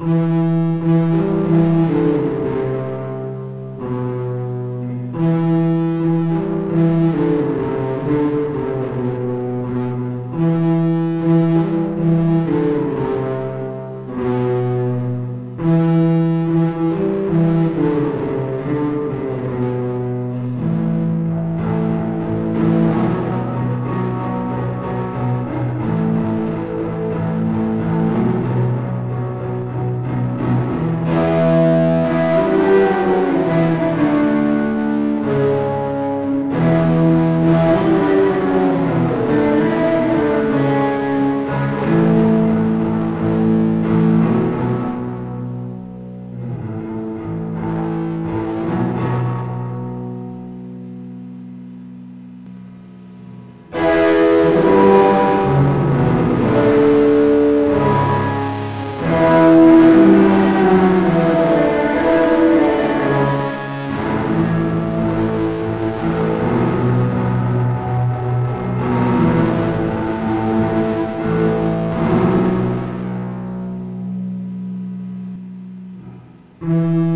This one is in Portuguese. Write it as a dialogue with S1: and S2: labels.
S1: Música Mm-hmm.